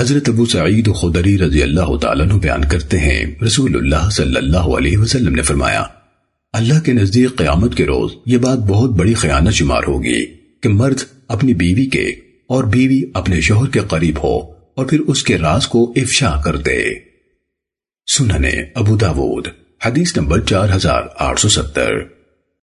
حضرت ابو سعید خدری رضی اللہ تعالیٰ عنہ بیان کرتے ہیں۔ رسول اللہ صلی اللہ علیہ وسلم نے فرمایا، اللہ کے نزدیک قیامت کے روز یہ بات بہت بڑی خیانت شمار ہوگی کہ مرد اپنی بیوی کے اور بیوی اپنے شوہر کے قریب ہو اور پھر اس کے راز کو افشا کر دے۔ سننے ابو داود، حدیث نمبر چار ہزار آٹھ سو ستر۔